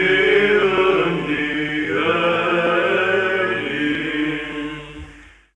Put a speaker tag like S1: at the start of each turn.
S1: Jesus.